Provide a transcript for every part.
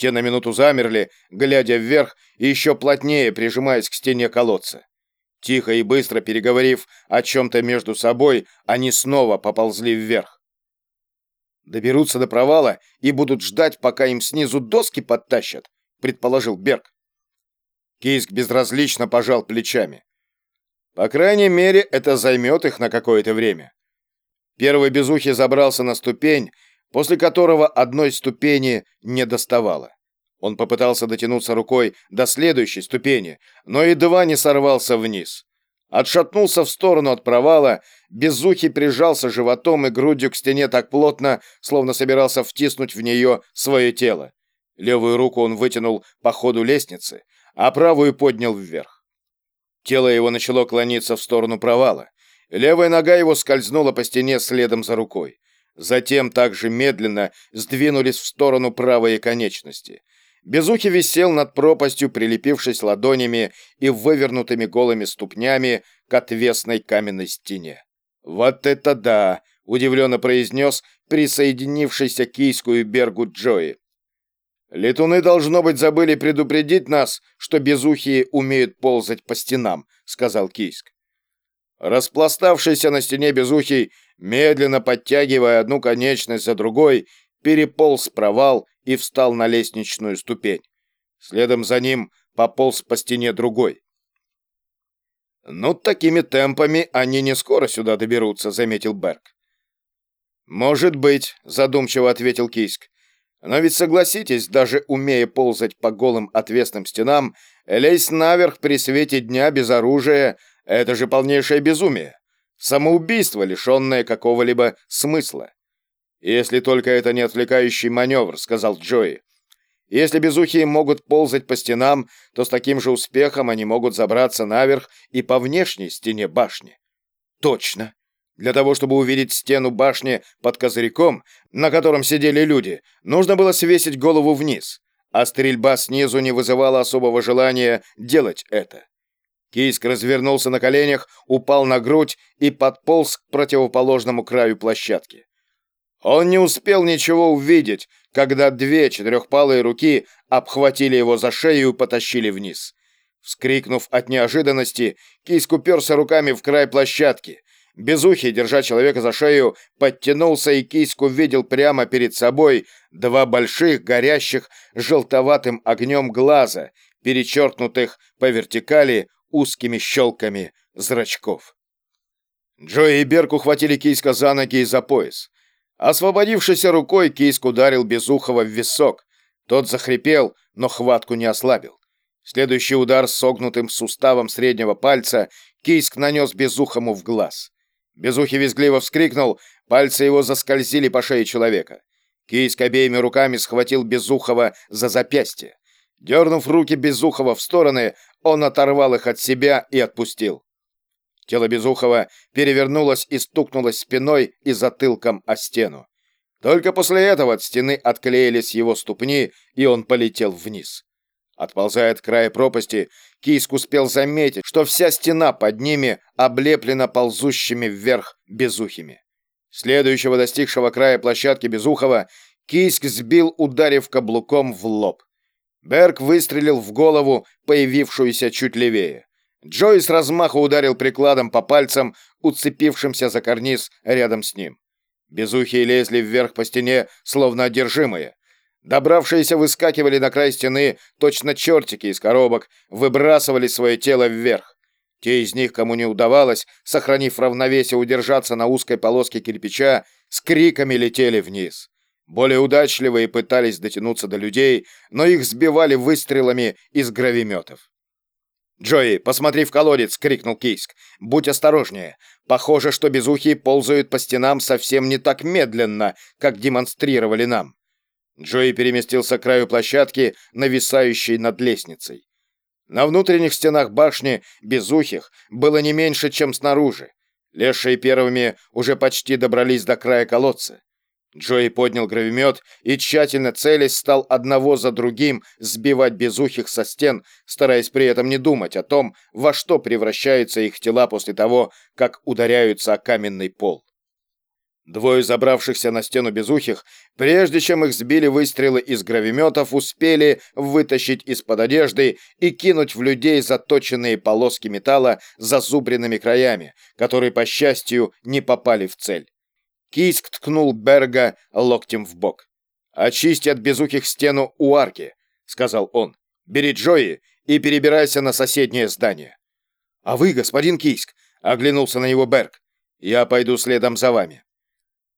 Те на минуту замерли, глядя вверх и еще плотнее прижимаясь к стене колодца. Тихо и быстро переговорив о чем-то между собой, они снова поползли вверх. «Доберутся до провала и будут ждать, пока им снизу доски подтащат», — предположил Берг. Кийск безразлично пожал плечами. «По крайней мере, это займет их на какое-то время». Первый безухий забрался на ступень, после которого одной ступени не доставало. Он попытался дотянуться рукой до следующей ступени, но едва не сорвался вниз. Отшатнулся в сторону от провала, безухий прижался животом и грудью к стене так плотно, словно собирался втиснуть в нее свое тело. Левую руку он вытянул по ходу лестницы, а правую поднял вверх. Тело его начало клониться в сторону провала. Левая нога его скользнула по стене следом за рукой. Затем также медленно сдвинулись в сторону правые конечности. Безухий висел над пропастью, прилепившись ладонями и вывернутыми голыми ступнями к отвесной каменной стене. «Вот это да!» — удивленно произнес присоединившийся к Кийску и Бергу Джои. «Летуны, должно быть, забыли предупредить нас, что безухие умеют ползать по стенам», — сказал Кийск. Распластавшийся на стене безухий, медленно подтягивая одну конечность за другой, переполз провал и встал на лестничную ступень. Следом за ним пополз по стене другой. «Ну, такими темпами они не скоро сюда доберутся», — заметил Берг. «Может быть», — задумчиво ответил Кийск. «Но ведь согласитесь, даже умея ползать по голым отвесным стенам, лезть наверх при свете дня без оружия — это же полнейшее безумие, самоубийство, лишенное какого-либо смысла. «Если только это не отвлекающий маневр», — сказал Джои. «Если безухие могут ползать по стенам, то с таким же успехом они могут забраться наверх и по внешней стене башни». «Точно!» Для того, чтобы увидеть стену башни под козырьком, на котором сидели люди, нужно было свесить голову вниз, а стрельба снизу не вызывала особого желания делать это. Кийск развернулся на коленях, упал на грудь и подполз к противоположному краю площадки. Он не успел ничего увидеть, когда две четырехпалые руки обхватили его за шею и потащили вниз. Вскрикнув от неожиданности, киск уперся руками в край площадки. Безухий, держа человека за шею, подтянулся, и киськ увидел прямо перед собой два больших, горящих желтоватым огнем глаза, перечеркнутых по вертикали узкими щелками зрачков. Джо и Берк ухватили киська за ноги и за пояс. Освободившейся рукой Кийск ударил Безухова в висок. Тот захрипел, но хватку не ослабил. Следующий удар с согнутым суставом среднего пальца Кийск нанес Безухому в глаз. Безухий визгливо вскрикнул, пальцы его заскользили по шее человека. Кийск обеими руками схватил Безухова за запястье. Дернув руки Безухова в стороны, он оторвал их от себя и отпустил. Тело Безухова перевернулось и стукнулось спиной и затылком о стену. Только после этого от стены отклеились его ступни, и он полетел вниз. Отползая от края пропасти, Кийск успел заметить, что вся стена под ними облеплена ползущими вверх безухими. Следующего достигшего края площадки Безухова Кийск сбил, ударив каблуком в лоб. Берг выстрелил в голову, появившуюся чуть левее. Джой с размаху ударил прикладом по пальцам, уцепившимся за карниз рядом с ним. Безухие лезли вверх по стене, словно одержимые. Добравшиеся выскакивали на край стены, точно чертики из коробок, выбрасывали свое тело вверх. Те из них, кому не удавалось, сохранив равновесие, удержаться на узкой полоске кирпича, с криками летели вниз. Более удачливые пытались дотянуться до людей, но их сбивали выстрелами из гравиметов. «Джои, посмотри в колодец!» — крикнул Кийск. «Будь осторожнее. Похоже, что безухие ползают по стенам совсем не так медленно, как демонстрировали нам». Джои переместился к краю площадки, нависающей над лестницей. На внутренних стенах башни безухих было не меньше, чем снаружи. Лешие первыми уже почти добрались до края колодца. Джои поднял гравимет и, тщательно целясь, стал одного за другим сбивать безухих со стен, стараясь при этом не думать о том, во что превращаются их тела после того, как ударяются о каменный пол. Двое забравшихся на стену безухих, прежде чем их сбили выстрелы из гравиметов, успели вытащить из-под одежды и кинуть в людей заточенные полоски металла с зазубренными краями, которые, по счастью, не попали в цель. Кийск ткнул Берга локтем в бок. «Очисти от безухих стену у арки», — сказал он. «Бери Джои и перебирайся на соседнее здание». «А вы, господин Кийск?» — оглянулся на него Берг. «Я пойду следом за вами».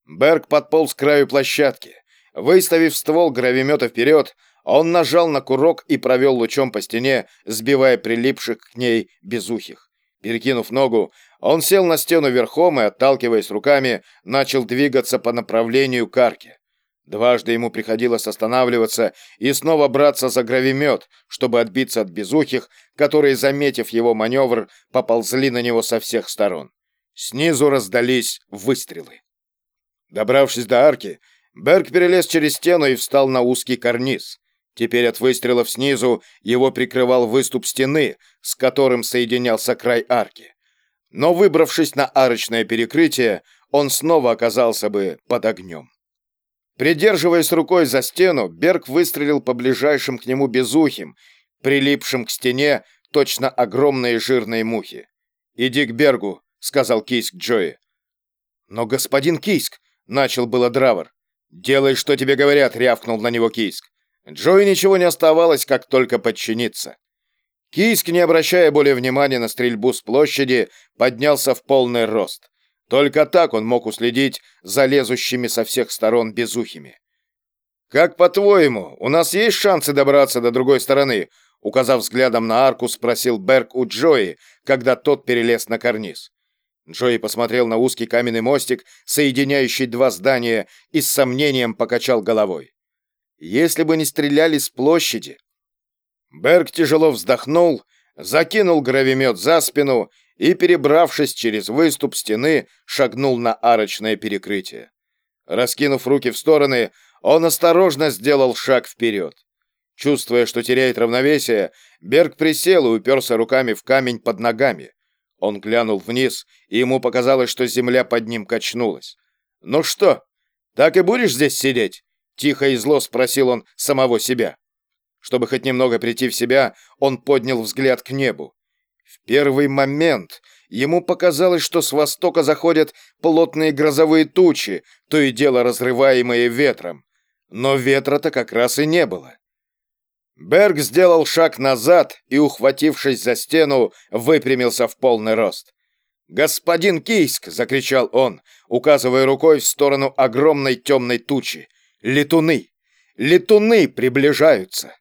Берг подполз к краю площадки. Выставив ствол гравимета вперед, он нажал на курок и провел лучом по стене, сбивая прилипших к ней безухих. Перекинув ногу, он сел на стену верхом и, отталкиваясь руками, начал двигаться по направлению к арке. Дважды ему приходилось останавливаться и снова браться за гравимет, чтобы отбиться от безухих, которые, заметив его маневр, поползли на него со всех сторон. Снизу раздались выстрелы. Добравшись до арки, Берг перелез через стену и встал на узкий карниз. Теперь от выстрелов снизу его прикрывал выступ стены, с которым соединялся край арки. Но выбравшись на арочное перекрытие, он снова оказался бы под огнем. Придерживаясь рукой за стену, Берг выстрелил по ближайшим к нему безухим, прилипшим к стене точно огромные жирные мухи. «Иди к Бергу», — сказал Кийск Джои. «Но господин Кийск, — начал было Дравер. «Делай, что тебе говорят», — рявкнул на него Кийск. Джои ничего не оставалось, как только подчиниться. Кийск, не обращая более внимания на стрельбу с площади, поднялся в полный рост. Только так он мог уследить за лезущими со всех сторон безухими. «Как по-твоему, у нас есть шансы добраться до другой стороны?» Указав взглядом на арку, спросил Берг у Джои, когда тот перелез на карниз. Джои посмотрел на узкий каменный мостик, соединяющий два здания, и с сомнением покачал головой. Если бы не стреляли с площади... Берг тяжело вздохнул, закинул гравимет за спину и, перебравшись через выступ стены, шагнул на арочное перекрытие. Раскинув руки в стороны, он осторожно сделал шаг вперед. Чувствуя, что теряет равновесие, Берг присел и уперся руками в камень под ногами. Он глянул вниз, и ему показалось, что земля под ним качнулась. «Ну что, так и будешь здесь сидеть?» Тихо и зло спросил он самого себя. Чтобы хоть немного прийти в себя, он поднял взгляд к небу. В первый момент ему показалось, что с востока заходят плотные грозовые тучи, то и дело разрываемые ветром. Но ветра-то как раз и не было. Берг сделал шаг назад и, ухватившись за стену, выпрямился в полный рост. «Господин Кийск!» — закричал он, указывая рукой в сторону огромной темной тучи. «Летуны! Летуны приближаются!»